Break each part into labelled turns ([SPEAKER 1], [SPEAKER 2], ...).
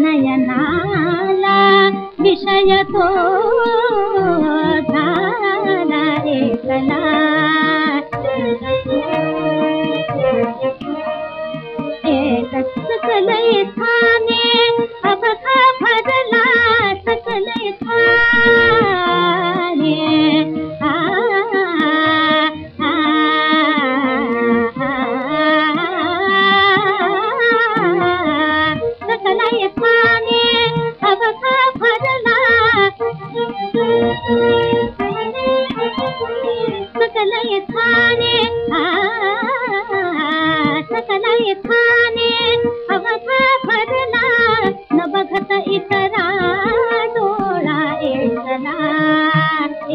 [SPEAKER 1] नयनाला विषयतो सकल थाने आ, सकल थाने अवथा भरला न बघत इतरा डोळा एकला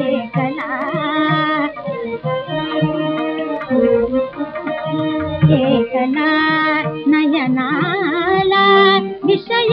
[SPEAKER 1] एकला एकला नयनाला विषय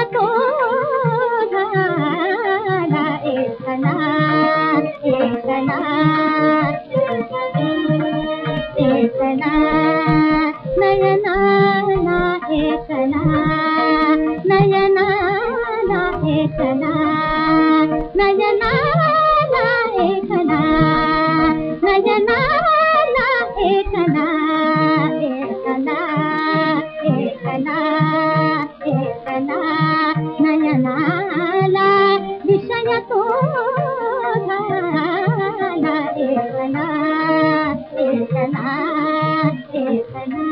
[SPEAKER 1] ఏకనా నయనా ఏకనా నయనా ఏకనా నయనా ఏకనా నయనా ఏకనా ఏకనా ఏకనా ఏకనా నయనాల విషయతో ఏకనా ايني سنا